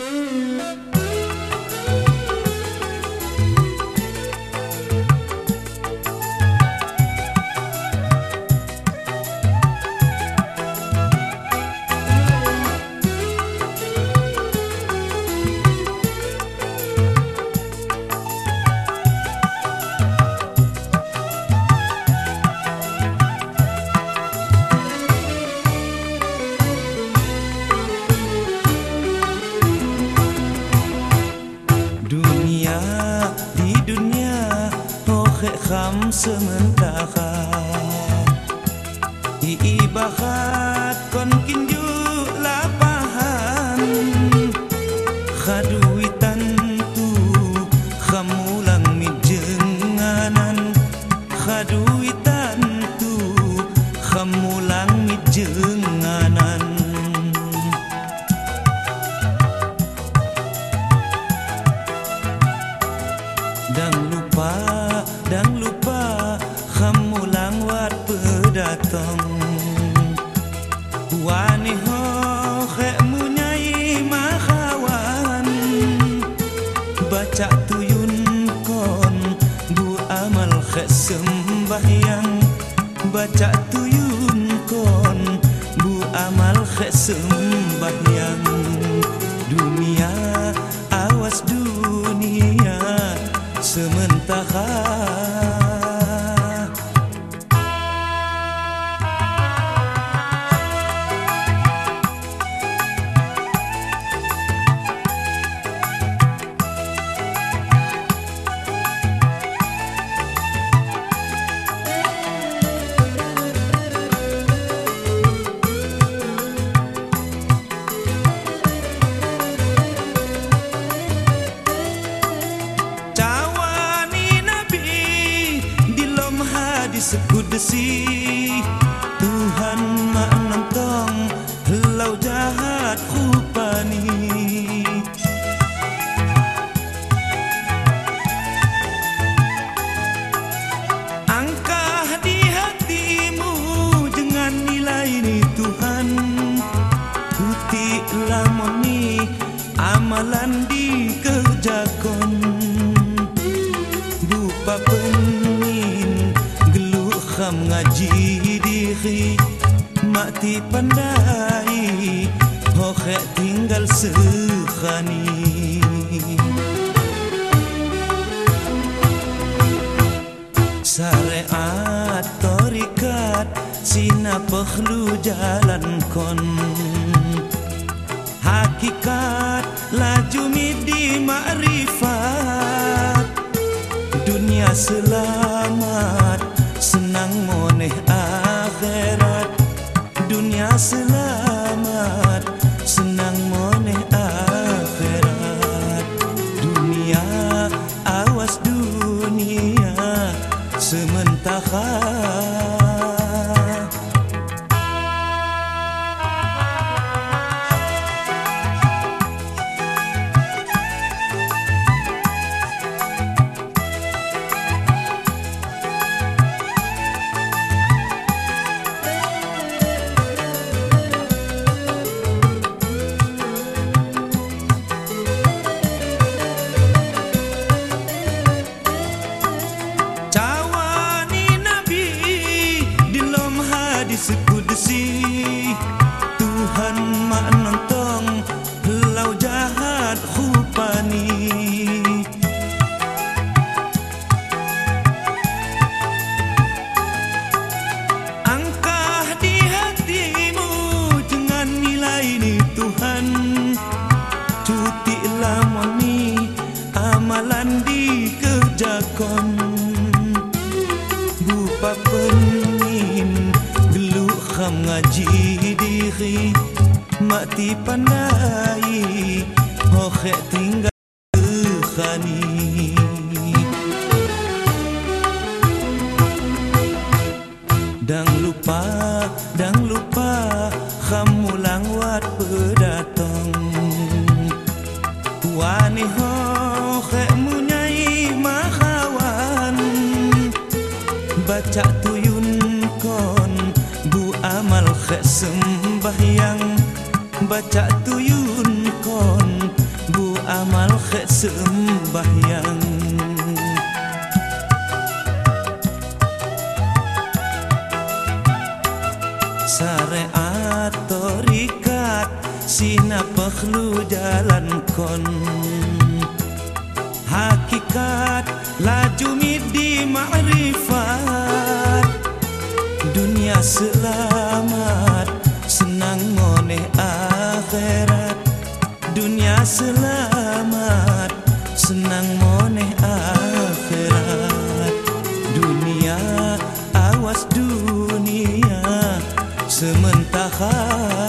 Música kham sementara. Ibahat kon kinju sembahyang. Baca tuyun kon Bu amal khek sembahyang hadis kudsi Tuhan mak nonton helau jahat rupani. Angkah di hatimu dengan nilai ini Tuhan. Tuti lamoni amalan dikerjakan kham ngaji diri Mati pandai Hokhek tinggal sekhani. Syariat torikat Sina perlu jalan kon. Hakikat laju midi kon Bupa penin geluk kham ngaji diri Mati pandai hokhek tinggal Baca tuyun kon Bu amal khek sembahyang. Baca tuyun kon akhir sembahyang. Syariat torikat Sina perlu jalan kon. Hakikat laju midi ma'rifat Dunia selamat. Senang moneh akhirat. Dunia selamat. Senang moneh akhirat. Dunia awas dunia. Sementara